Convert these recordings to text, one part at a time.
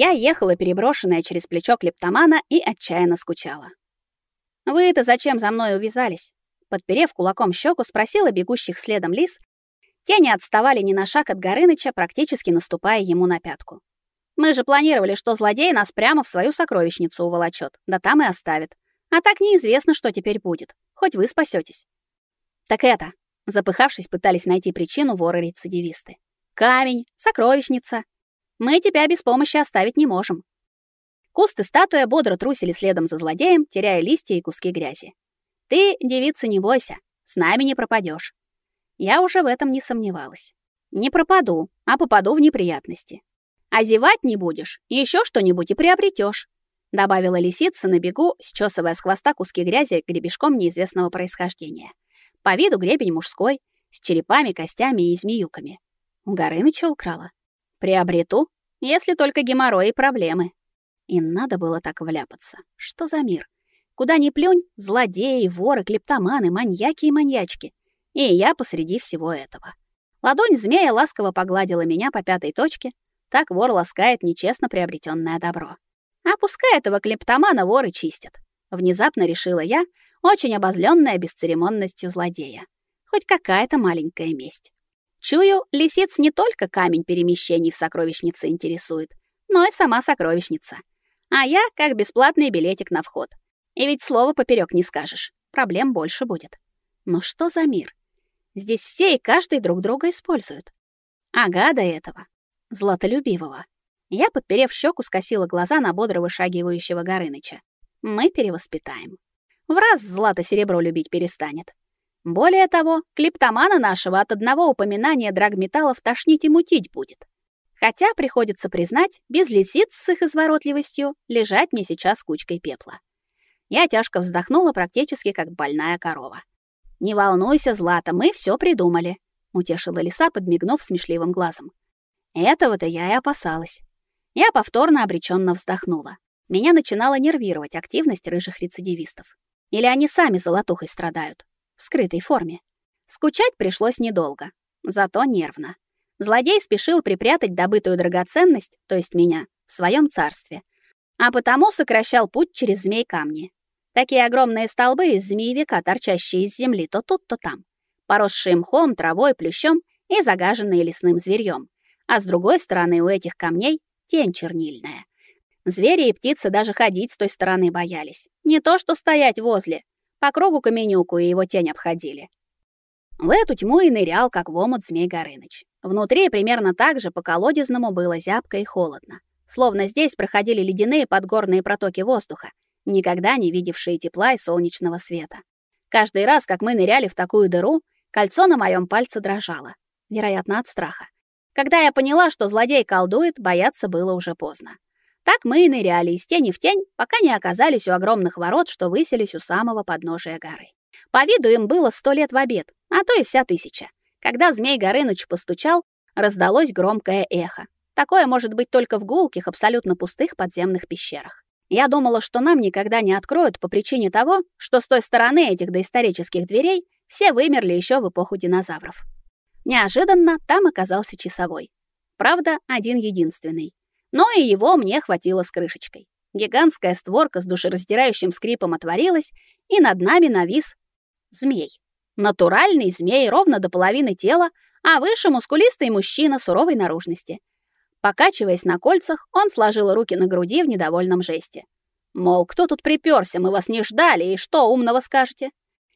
Я ехала, переброшенная через плечо клептомана, и отчаянно скучала. «Вы-то зачем за мной увязались?» Подперев кулаком щеку, спросила бегущих следом лис. Те не отставали ни на шаг от Горыныча, практически наступая ему на пятку. «Мы же планировали, что злодей нас прямо в свою сокровищницу уволочет, да там и оставит. А так неизвестно, что теперь будет. Хоть вы спасетесь. «Так это...» Запыхавшись, пытались найти причину воры-рецидивисты. «Камень, сокровищница. Мы тебя без помощи оставить не можем». Куст и статуя бодро трусили следом за злодеем, теряя листья и куски грязи. «Ты, девица, не бойся, с нами не пропадешь. Я уже в этом не сомневалась. Не пропаду, а попаду в неприятности. А зевать не будешь, еще что-нибудь и приобретешь добавила лисица на бегу, счесывая с хвоста куски грязи гребешком неизвестного происхождения. По виду гребень мужской, с черепами, костями и змеюками. У Горыныча украла. Приобрету, если только геморрой и проблемы. И надо было так вляпаться. Что за мир? Куда ни плюнь, злодеи, воры, клептоманы, маньяки и маньячки. И я посреди всего этого. Ладонь змея ласково погладила меня по пятой точке. Так вор ласкает нечестно приобретенное добро. А пускай этого клептомана воры чистят. Внезапно решила я, очень обозленная бесцеремонностью злодея. Хоть какая-то маленькая месть. Чую, лисиц не только камень перемещений в сокровищнице интересует, но и сама сокровищница. А я как бесплатный билетик на вход. И ведь слова поперек не скажешь. Проблем больше будет. Но что за мир? Здесь все и каждый друг друга используют. Ага, до этого. Златолюбивого. Я, подперев щеку, скосила глаза на бодро вышагивающего Горыныча. Мы перевоспитаем. В раз злато-серебро любить перестанет. Более того, клиптомана нашего от одного упоминания драгметаллов тошнить и мутить будет. Хотя, приходится признать, без лисиц с их изворотливостью лежать мне сейчас кучкой пепла. Я тяжко вздохнула, практически как больная корова. «Не волнуйся, Злата, мы все придумали», — утешила лиса, подмигнув смешливым глазом. Этого-то я и опасалась. Я повторно обреченно вздохнула. Меня начинала нервировать активность рыжих рецидивистов. Или они сами золотухой страдают, в скрытой форме. Скучать пришлось недолго, зато нервно. Злодей спешил припрятать добытую драгоценность, то есть меня, в своем царстве, а потому сокращал путь через змей-камни. Такие огромные столбы из змеевика, торчащие из земли то тут, то там, поросшие мхом, травой, плющом и загаженные лесным зверьем. А с другой стороны у этих камней тень чернильная. Звери и птицы даже ходить с той стороны боялись. Не то что стоять возле. По кругу Каменюку и его тень обходили. В эту тьму и нырял, как в омут Змей Горыныч. Внутри примерно так же по-колодезному было зябко и холодно. Словно здесь проходили ледяные подгорные протоки воздуха, никогда не видевшие тепла и солнечного света. Каждый раз, как мы ныряли в такую дыру, кольцо на моем пальце дрожало. Вероятно, от страха. Когда я поняла, что злодей колдует, бояться было уже поздно. Так мы и ныряли из тени в тень, пока не оказались у огромных ворот, что высились у самого подножия горы. По виду им было сто лет в обед, а то и вся тысяча. Когда змей Горыныч постучал, раздалось громкое эхо. Такое может быть только в гулких, абсолютно пустых подземных пещерах. Я думала, что нам никогда не откроют по причине того, что с той стороны этих доисторических дверей все вымерли еще в эпоху динозавров. Неожиданно там оказался часовой. Правда, один единственный. Но и его мне хватило с крышечкой. Гигантская створка с душераздирающим скрипом отворилась, и над нами навис змей. Натуральный змей ровно до половины тела, а выше мускулистый мужчина суровой наружности. Покачиваясь на кольцах, он сложил руки на груди в недовольном жесте. Мол, кто тут приперся, мы вас не ждали, и что умного скажете?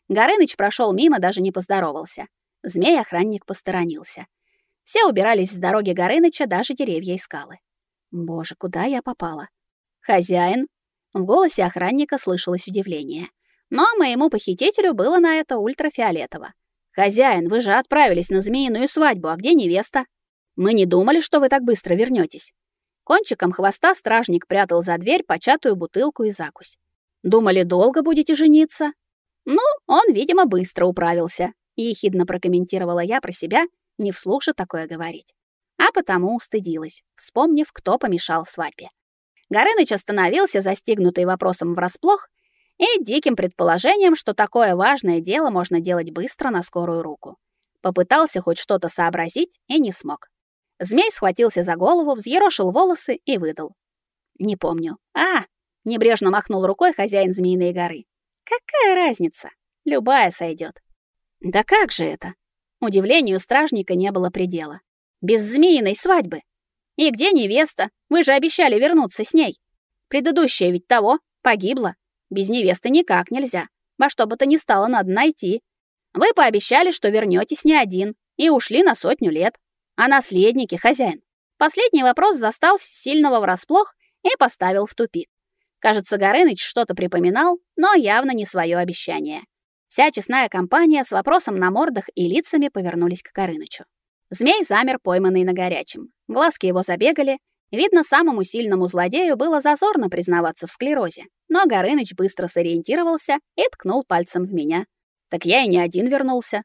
Горыныч прошел мимо, даже не поздоровался. Змей-охранник посторонился. Все убирались с дороги Горыныча, даже деревья и скалы. Боже, куда я попала? Хозяин? В голосе охранника слышалось удивление. Но моему похитителю было на это ультрафиолетово. «Хозяин, вы же отправились на змеиную свадьбу, а где невеста? Мы не думали, что вы так быстро вернетесь. Кончиком хвоста стражник прятал за дверь початую бутылку и закусь. «Думали, долго будете жениться?» Ну, он, видимо, быстро управился ехидно прокомментировала я про себя, не вслух же такое говорить. Потому устыдилась, вспомнив, кто помешал свадьбе. Горыныч остановился, застигнутый вопросом врасплох, и диким предположением, что такое важное дело можно делать быстро на скорую руку. Попытался хоть что-то сообразить и не смог. Змей схватился за голову, взъерошил волосы и выдал. Не помню. А, небрежно махнул рукой хозяин Змеиной горы. Какая разница? Любая сойдет. Да как же это? Удивлению стражника не было предела. Без змеиной свадьбы. И где невеста? Вы же обещали вернуться с ней. Предыдущая ведь того погибла. Без невесты никак нельзя. Во что бы то ни стало надо найти. Вы пообещали, что вернетесь не один, и ушли на сотню лет. А наследники, хозяин? Последний вопрос застал сильного врасплох и поставил в тупик. Кажется, Горыныч что-то припоминал, но явно не свое обещание. Вся честная компания с вопросом на мордах и лицами повернулись к Горынычу. Змей замер, пойманный на горячем. Глазки его забегали. Видно, самому сильному злодею было зазорно признаваться в склерозе. Но Горыныч быстро сориентировался и ткнул пальцем в меня. Так я и не один вернулся.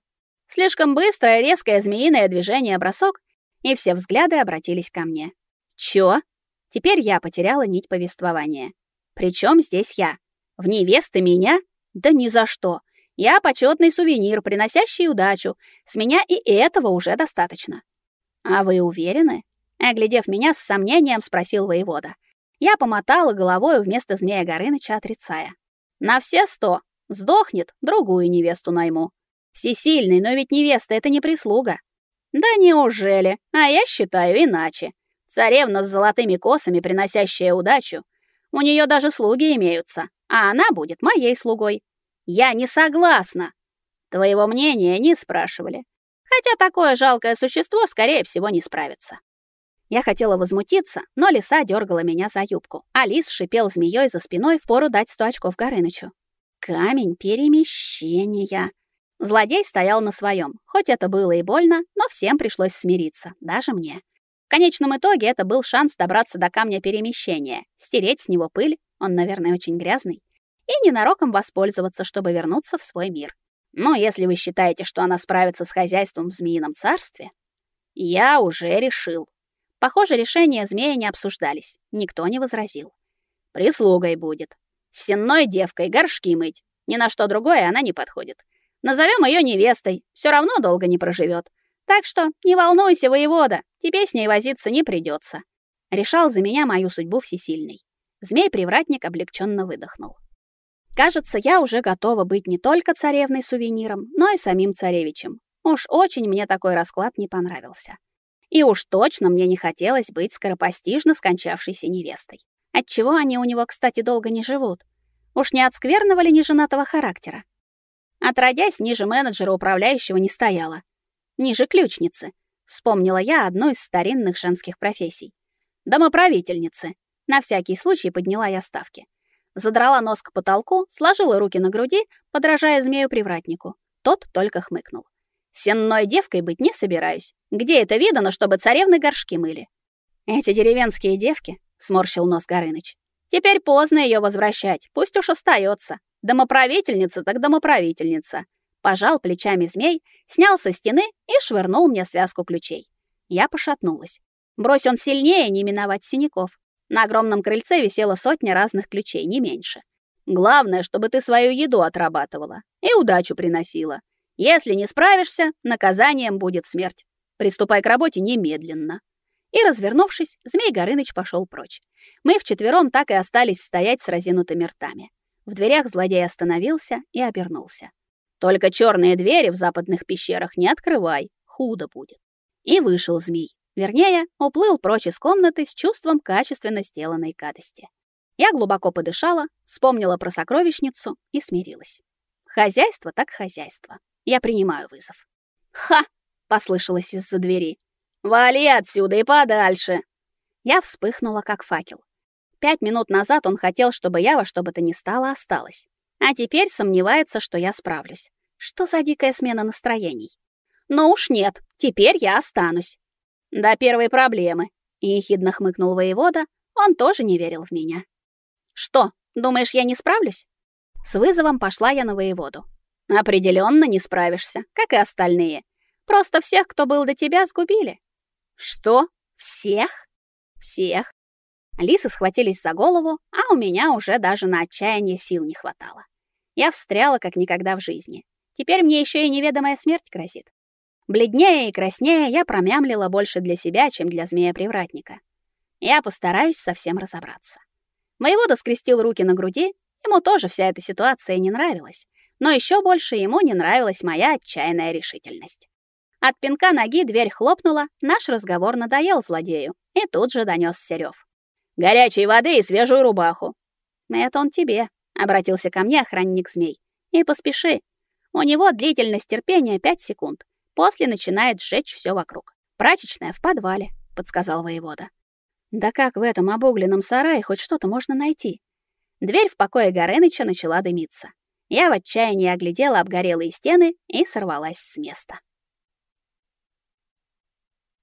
Слишком быстрое, резкое змеиное движение-бросок, и все взгляды обратились ко мне. Чё? Теперь я потеряла нить повествования. Причем здесь я? В невесты меня? Да ни за что. Я почетный сувенир, приносящий удачу. С меня и этого уже достаточно. А вы уверены? Оглядев меня с сомнением, спросил воевода. Я помотала головой вместо змея Горыныча, отрицая. На все сто. Сдохнет, другую невесту найму. Всесильный, но ведь невеста — это не прислуга. Да неужели? А я считаю иначе. Царевна с золотыми косами, приносящая удачу. У нее даже слуги имеются, а она будет моей слугой. Я не согласна. Твоего мнения не спрашивали. Хотя такое жалкое существо, скорее всего, не справится. Я хотела возмутиться, но лиса дергала меня за юбку, а лис шипел змеей за спиной в пору дать сто очков Горынычу. Камень перемещения. Злодей стоял на своем. Хоть это было и больно, но всем пришлось смириться, даже мне. В конечном итоге это был шанс добраться до камня перемещения, стереть с него пыль, он, наверное, очень грязный, и ненароком воспользоваться, чтобы вернуться в свой мир. Но если вы считаете, что она справится с хозяйством в Змеином царстве, я уже решил. Похоже, решения змея не обсуждались, никто не возразил. Прислугой будет. С сенной девкой горшки мыть. Ни на что другое она не подходит. Назовем ее невестой, все равно долго не проживет. Так что не волнуйся, воевода, тебе с ней возиться не придется. Решал за меня мою судьбу всесильный. Змей-привратник облегченно выдохнул. Кажется, я уже готова быть не только царевной сувениром, но и самим царевичем. Уж очень мне такой расклад не понравился. И уж точно мне не хотелось быть скоропостижно скончавшейся невестой. Отчего они у него, кстати, долго не живут? Уж не от скверного ли неженатого характера? Отродясь, ниже менеджера управляющего не стояла. Ниже ключницы. Вспомнила я одну из старинных женских профессий. Домоправительницы. На всякий случай подняла я ставки задрала нос к потолку, сложила руки на груди, подражая змею-привратнику. Тот только хмыкнул. Сенной девкой быть не собираюсь. Где это видано, чтобы царевны горшки мыли? Эти деревенские девки, сморщил нос Горыныч. Теперь поздно ее возвращать, пусть уж остается. Домоправительница так домоправительница. Пожал плечами змей, снял со стены и швырнул мне связку ключей. Я пошатнулась. Брось он сильнее, не миновать синяков. На огромном крыльце висела сотня разных ключей, не меньше. Главное, чтобы ты свою еду отрабатывала и удачу приносила. Если не справишься, наказанием будет смерть. Приступай к работе немедленно. И, развернувшись, Змей Горыныч пошел прочь. Мы вчетвером так и остались стоять с разинутыми ртами. В дверях злодей остановился и обернулся. Только черные двери в западных пещерах не открывай, худо будет. И вышел змей. Вернее, уплыл прочь из комнаты с чувством качественно сделанной гадости. Я глубоко подышала, вспомнила про сокровищницу и смирилась. Хозяйство так хозяйство. Я принимаю вызов. «Ха!» — послышалось из-за двери. «Вали отсюда и подальше!» Я вспыхнула, как факел. Пять минут назад он хотел, чтобы я во что бы то ни стало осталась. А теперь сомневается, что я справлюсь. Что за дикая смена настроений? Но уж нет, теперь я останусь. До первой проблемы. Ехидно хмыкнул воевода, он тоже не верил в меня. Что, думаешь, я не справлюсь? С вызовом пошла я на воеводу. Определенно не справишься, как и остальные. Просто всех, кто был до тебя, сгубили. Что? Всех? Всех. Лисы схватились за голову, а у меня уже даже на отчаяние сил не хватало. Я встряла как никогда в жизни. Теперь мне еще и неведомая смерть грозит. Бледнее и краснее я промямлила больше для себя, чем для змея-привратника. Я постараюсь совсем разобраться. Воевода скрестил руки на груди, ему тоже вся эта ситуация не нравилась. Но еще больше ему не нравилась моя отчаянная решительность. От пинка ноги дверь хлопнула, наш разговор надоел злодею, и тут же донёс Серёв. «Горячей воды и свежую рубаху». «Это он тебе», — обратился ко мне охранник змей. «И поспеши. У него длительность терпения 5 секунд. После начинает сжечь все вокруг. Прачечная в подвале», — подсказал воевода. «Да как в этом обугленном сарае хоть что-то можно найти?» Дверь в покое Горыныча начала дымиться. Я в отчаянии оглядела обгорелые стены и сорвалась с места.